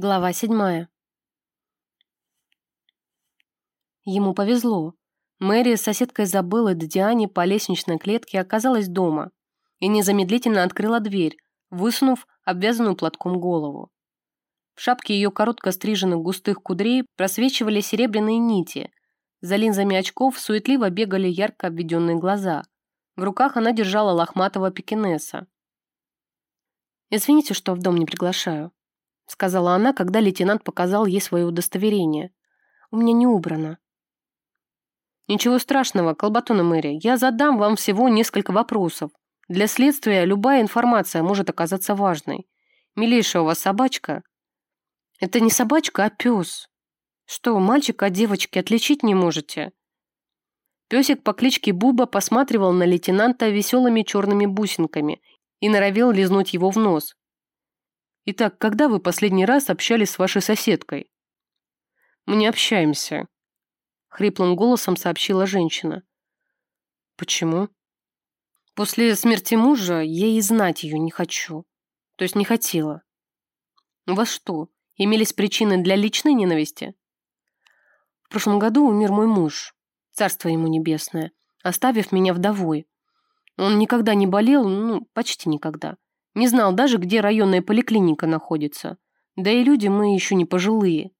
Глава седьмая. Ему повезло. Мэри с соседкой Забылой до Диане по лестничной клетке оказалась дома и незамедлительно открыла дверь, высунув обвязанную платком голову. В шапке ее коротко стриженных густых кудрей просвечивали серебряные нити. За линзами очков суетливо бегали ярко обведенные глаза. В руках она держала лохматого пекинеса. «Извините, что в дом не приглашаю», сказала она, когда лейтенант показал ей свое удостоверение. «У меня не убрано». «Ничего страшного, Колбатона Мэри, я задам вам всего несколько вопросов. Для следствия любая информация может оказаться важной. Милейшая у вас собачка?» «Это не собачка, а пес. Что, мальчика от девочки отличить не можете?» Песик по кличке Буба посматривал на лейтенанта веселыми черными бусинками и норовил лизнуть его в нос. Итак, когда вы последний раз общались с вашей соседкой? Мы не общаемся, хриплым голосом сообщила женщина. Почему? После смерти мужа я и знать ее не хочу. То есть не хотела. У вас что, имелись причины для личной ненависти? В прошлом году умер мой муж, царство ему небесное, оставив меня вдовой. Он никогда не болел, ну, почти никогда. Не знал даже, где районная поликлиника находится. Да и люди мы еще не пожилые.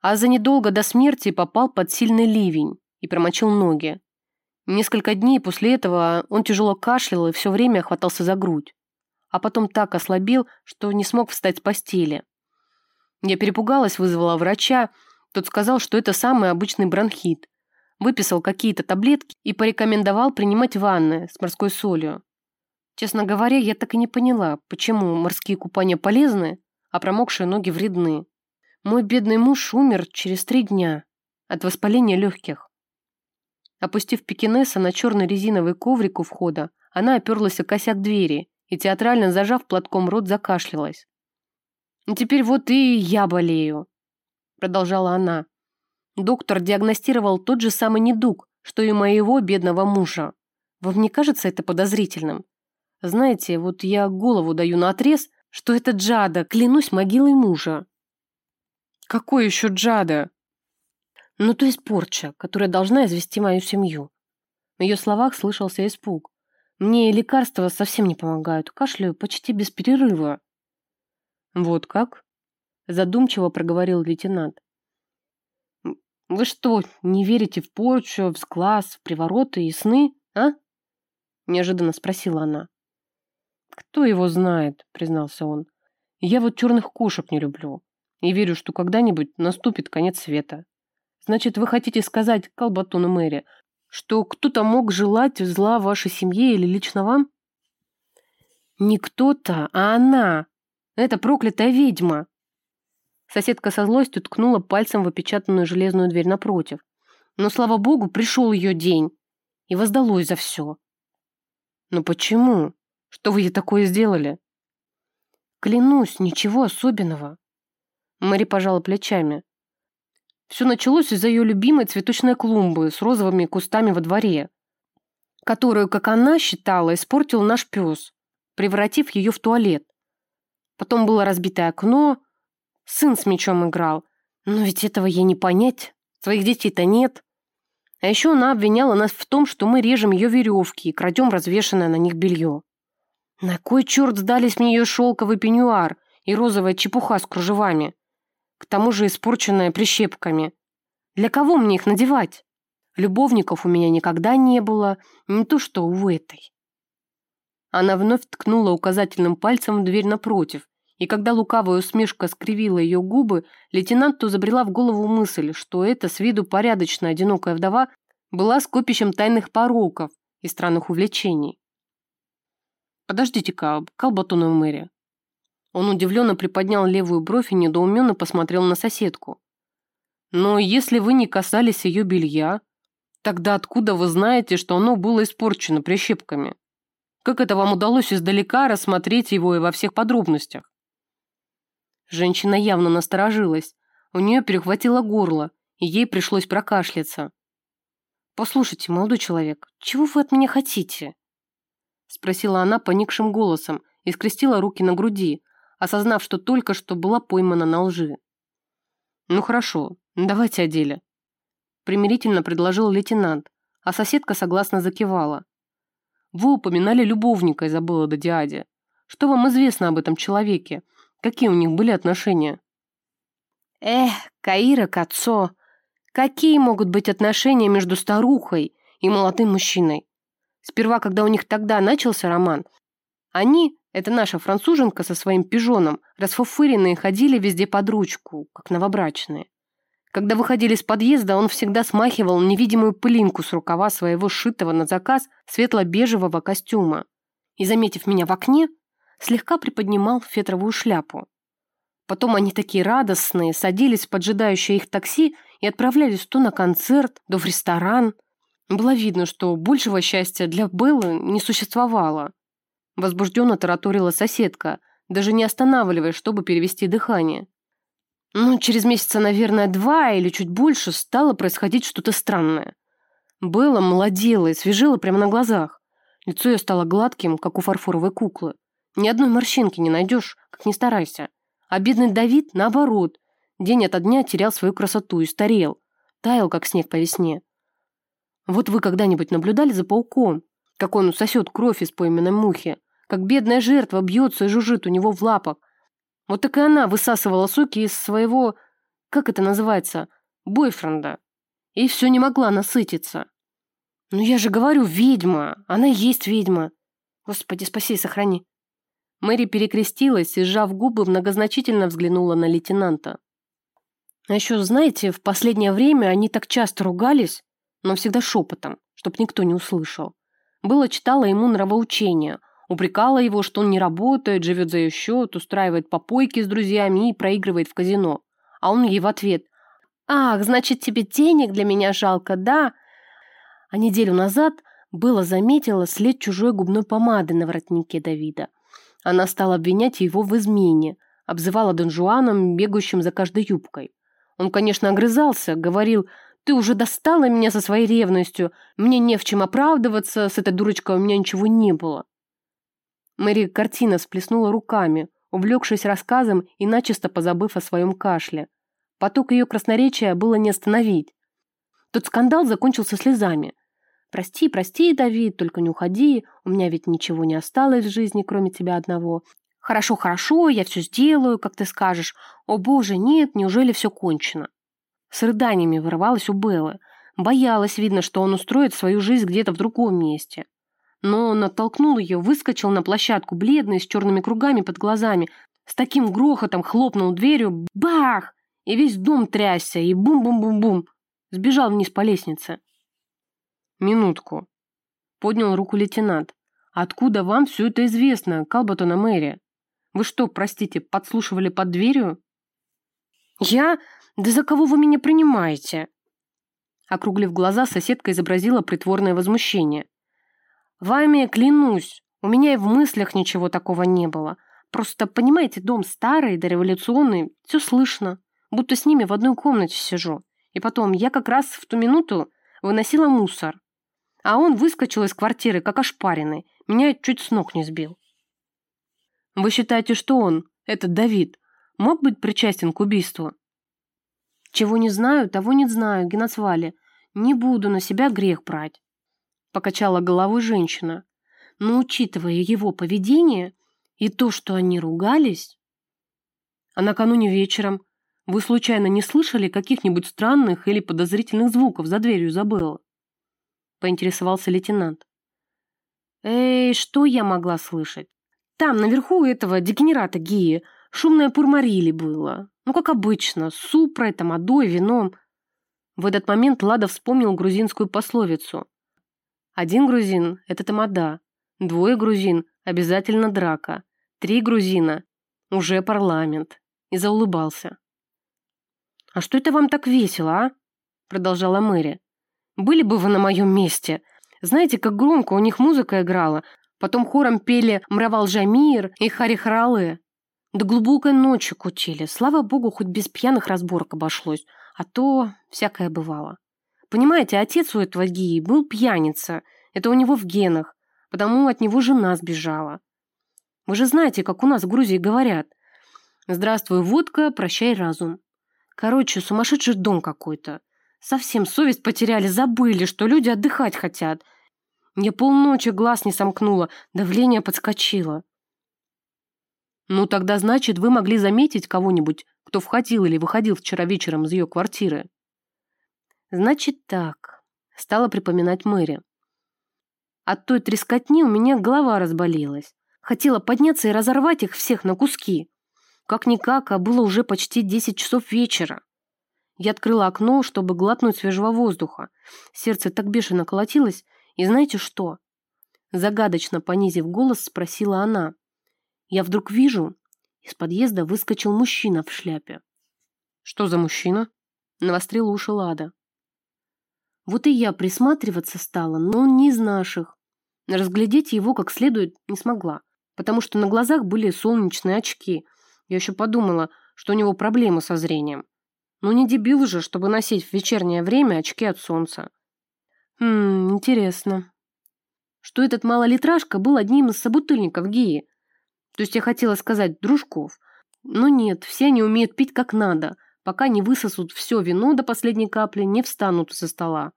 А за недолго до смерти попал под сильный ливень и промочил ноги. Несколько дней после этого он тяжело кашлял и все время хватался за грудь. А потом так ослабел, что не смог встать с постели. Я перепугалась, вызвала врача. Тот сказал, что это самый обычный бронхит. Выписал какие-то таблетки и порекомендовал принимать ванны с морской солью. Честно говоря, я так и не поняла, почему морские купания полезны, а промокшие ноги вредны. Мой бедный муж умер через три дня от воспаления легких. Опустив пекинеса на черный резиновый коврик у входа, она оперлась о косяк двери и, театрально зажав платком рот, закашлялась. «И теперь вот и я болею», — продолжала она. Доктор диагностировал тот же самый недуг, что и моего бедного мужа. Вам не кажется это подозрительным? Знаете, вот я голову даю на отрез, что это Джада, клянусь могилой мужа. Какой еще Джада? Ну, то есть порча, которая должна извести мою семью. В ее словах слышался испуг. Мне лекарства совсем не помогают, кашляю почти без перерыва. Вот как? Задумчиво проговорил лейтенант. Вы что, не верите в порчу, в сглаз, в привороты и сны, а? Неожиданно спросила она. «Кто его знает?» – признался он. «Я вот черных кошек не люблю. И верю, что когда-нибудь наступит конец света. Значит, вы хотите сказать, Колбатону Мэри, что кто-то мог желать зла вашей семье или лично вам?» «Не кто-то, а она! Это проклятая ведьма!» Соседка со злостью ткнула пальцем в опечатанную железную дверь напротив. Но, слава богу, пришел ее день. И воздалось за все. «Но почему?» Что вы ей такое сделали?» «Клянусь, ничего особенного». Мэри пожала плечами. Все началось из-за ее любимой цветочной клумбы с розовыми кустами во дворе, которую, как она считала, испортил наш пес, превратив ее в туалет. Потом было разбитое окно, сын с мечом играл. Но ведь этого ей не понять, своих детей-то нет. А еще она обвиняла нас в том, что мы режем ее веревки и крадем развешанное на них белье. На кой черт сдались мне ее шелковый пеньюар и розовая чепуха с кружевами? К тому же испорченная прищепками. Для кого мне их надевать? Любовников у меня никогда не было, не то что у этой. Она вновь ткнула указательным пальцем в дверь напротив, и когда лукавая усмешка скривила ее губы, лейтенанту забрела в голову мысль, что эта с виду порядочная одинокая вдова была скопищем тайных пороков и странных увлечений. «Подождите-ка, Калбатон Мэри». Он удивленно приподнял левую бровь и недоуменно посмотрел на соседку. «Но если вы не касались ее белья, тогда откуда вы знаете, что оно было испорчено прищепками? Как это вам удалось издалека рассмотреть его и во всех подробностях?» Женщина явно насторожилась. У нее перехватило горло, и ей пришлось прокашляться. «Послушайте, молодой человек, чего вы от меня хотите?» Спросила она поникшим голосом и скрестила руки на груди, осознав, что только что была поймана на лжи. «Ну хорошо, давайте о деле», — примирительно предложил лейтенант, а соседка согласно закивала. «Вы упоминали любовника Изабелла Дадиаде. Что вам известно об этом человеке? Какие у них были отношения?» «Эх, Каира Кацо, какие могут быть отношения между старухой и молодым мужчиной? Сперва, когда у них тогда начался роман, они, это наша француженка со своим пижоном, расфуфыренные ходили везде под ручку, как новобрачные. Когда выходили из подъезда, он всегда смахивал невидимую пылинку с рукава своего сшитого на заказ светло-бежевого костюма и, заметив меня в окне, слегка приподнимал фетровую шляпу. Потом они такие радостные, садились в поджидающее их такси и отправлялись то на концерт, то в ресторан. Было видно, что большего счастья для Беллы не существовало. Возбужденно тараторила соседка, даже не останавливаясь, чтобы перевести дыхание. Ну, через месяца, наверное, два или чуть больше стало происходить что-то странное. Белла молодела и свежела прямо на глазах. Лицо ее стало гладким, как у фарфоровой куклы. Ни одной морщинки не найдешь, как ни старайся. А бедный Давид, наоборот, день ото дня терял свою красоту и старел. Таял, как снег по весне. Вот вы когда-нибудь наблюдали за пауком? Как он сосет кровь из пойменной мухи? Как бедная жертва бьется и жужжит у него в лапах? Вот так и она высасывала соки из своего, как это называется, бойфренда. И все не могла насытиться. Ну я же говорю, ведьма. Она есть ведьма. Господи, спаси и сохрани. Мэри перекрестилась и, сжав губы, многозначительно взглянула на лейтенанта. А еще, знаете, в последнее время они так часто ругались, но всегда шепотом, чтоб никто не услышал. Было читала ему нравоучение – Упрекала его, что он не работает, живет за ее счет, устраивает попойки с друзьями и проигрывает в казино. А он ей в ответ «Ах, значит, тебе денег для меня жалко, да?» А неделю назад было заметила след чужой губной помады на воротнике Давида. Она стала обвинять его в измене, обзывала Дон Жуаном, бегающим за каждой юбкой. Он, конечно, огрызался, говорил «Ты уже достала меня со своей ревностью, мне не в чем оправдываться, с этой дурочкой у меня ничего не было». Мэри картина всплеснула руками, увлекшись рассказом и начисто позабыв о своем кашле. Поток ее красноречия было не остановить. Тот скандал закончился слезами. «Прости, прости, Давид, только не уходи, у меня ведь ничего не осталось в жизни, кроме тебя одного. Хорошо, хорошо, я все сделаю, как ты скажешь. О боже, нет, неужели все кончено?» С рыданиями вырывалась у Беллы. Боялась, видно, что он устроит свою жизнь где-то в другом месте но он оттолкнул ее, выскочил на площадку, бледный, с черными кругами под глазами, с таким грохотом хлопнул дверью, бах! И весь дом трясся, и бум-бум-бум-бум. Сбежал вниз по лестнице. Минутку. Поднял руку лейтенант. Откуда вам все это известно, Калбатона Мэри? Вы что, простите, подслушивали под дверью? Я? Да за кого вы меня принимаете? Округлив глаза, соседка изобразила притворное возмущение. Вами клянусь, у меня и в мыслях ничего такого не было. Просто, понимаете, дом старый, дореволюционный, все слышно. Будто с ними в одной комнате сижу. И потом, я как раз в ту минуту выносила мусор. А он выскочил из квартиры, как ошпаренный. Меня чуть с ног не сбил. Вы считаете, что он, этот Давид, мог быть причастен к убийству? Чего не знаю, того не знаю, Геноцвали. Не буду на себя грех брать покачала головой женщина. Но учитывая его поведение и то, что они ругались... А накануне вечером вы случайно не слышали каких-нибудь странных или подозрительных звуков за дверью Изабеллы? Поинтересовался лейтенант. Эй, что я могла слышать? Там, наверху этого дегенерата Гии, шумное пурмарили было. Ну, как обычно, с супрой, тамадой, вином. В этот момент Лада вспомнил грузинскую пословицу один грузин – это тамада, двое грузин – обязательно драка, три грузина – уже парламент. И заулыбался. «А что это вам так весело, а?» – продолжала Мэри. «Были бы вы на моем месте. Знаете, как громко у них музыка играла. Потом хором пели «Мравал Жамир» и «Хари Харале». До глубокой ночи кутили. Слава богу, хоть без пьяных разборок обошлось. А то всякое бывало. Понимаете, отец у этого Гии был пьяница. Это у него в генах. Потому от него жена сбежала. Вы же знаете, как у нас в Грузии говорят. Здравствуй, водка, прощай, разум. Короче, сумасшедший дом какой-то. Совсем совесть потеряли, забыли, что люди отдыхать хотят. Я полночи глаз не сомкнула, давление подскочило. Ну, тогда, значит, вы могли заметить кого-нибудь, кто входил или выходил вчера вечером из ее квартиры. Значит так, стала припоминать Мэри. От той трескотни у меня голова разболелась. Хотела подняться и разорвать их всех на куски. Как-никак, а было уже почти десять часов вечера. Я открыла окно, чтобы глотнуть свежего воздуха. Сердце так бешено колотилось, и знаете что? Загадочно понизив голос, спросила она. Я вдруг вижу, из подъезда выскочил мужчина в шляпе. «Что за мужчина?» Навострила уши Лада. Вот и я присматриваться стала, но он не из наших. Разглядеть его как следует не смогла, потому что на глазах были солнечные очки. Я еще подумала, что у него проблемы со зрением. Ну не дебил же, чтобы носить в вечернее время очки от солнца. Хм, интересно. Что этот малолитражка был одним из собутыльников Гии. То есть я хотела сказать дружков. Но нет, все они умеют пить как надо, пока не высосут все вино до последней капли, не встанут со стола.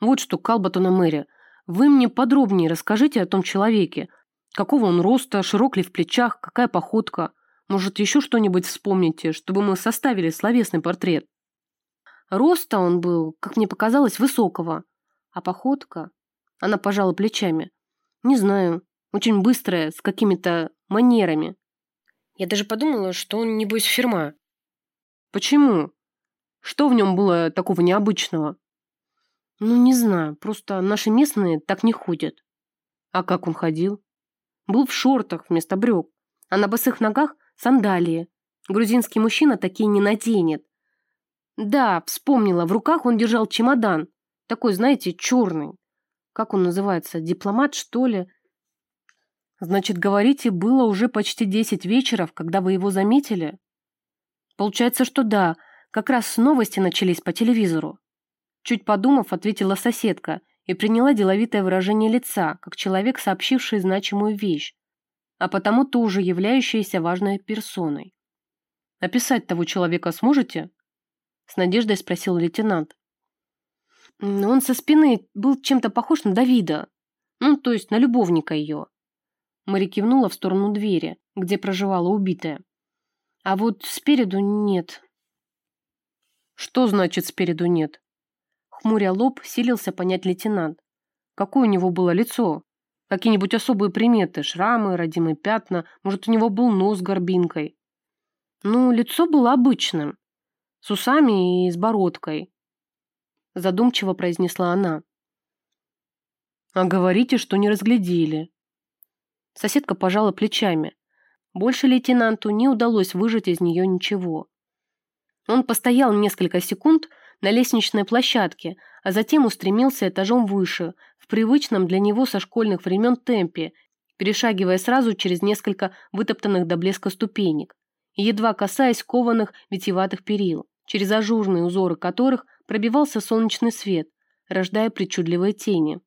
Вот что, Калбатона Мэри, вы мне подробнее расскажите о том человеке. Какого он роста, широк ли в плечах, какая походка. Может, еще что-нибудь вспомните, чтобы мы составили словесный портрет. Роста он был, как мне показалось, высокого. А походка? Она пожала плечами. Не знаю, очень быстрая, с какими-то манерами. Я даже подумала, что он, небось, фирма. Почему? Что в нем было такого необычного? Ну, не знаю, просто наши местные так не ходят. А как он ходил? Был в шортах вместо брюк, а на босых ногах сандалии. Грузинский мужчина такие не наденет. Да, вспомнила, в руках он держал чемодан. Такой, знаете, черный. Как он называется, дипломат, что ли? Значит, говорите, было уже почти десять вечеров, когда вы его заметили? Получается, что да, как раз новости начались по телевизору. Чуть подумав, ответила соседка и приняла деловитое выражение лица, как человек, сообщивший значимую вещь, а потому тоже являющаяся важной персоной. «Описать того человека сможете?» С надеждой спросил лейтенант. Он со спины был чем-то похож на Давида. Ну, то есть на любовника ее. Мэри кивнула в сторону двери, где проживала убитая. А вот спереду нет. Что значит спереду нет? Хмуря лоб, силился понять лейтенант. Какое у него было лицо? Какие-нибудь особые приметы? Шрамы, родимые пятна? Может, у него был нос горбинкой? Ну, лицо было обычным. С усами и с бородкой. Задумчиво произнесла она. А говорите, что не разглядели. Соседка пожала плечами. Больше лейтенанту не удалось выжать из нее ничего. Он постоял несколько секунд, на лестничной площадке, а затем устремился этажом выше, в привычном для него со школьных времен темпе, перешагивая сразу через несколько вытоптанных до блеска ступенек, едва касаясь кованых витиеватых перил, через ажурные узоры которых пробивался солнечный свет, рождая причудливые тени.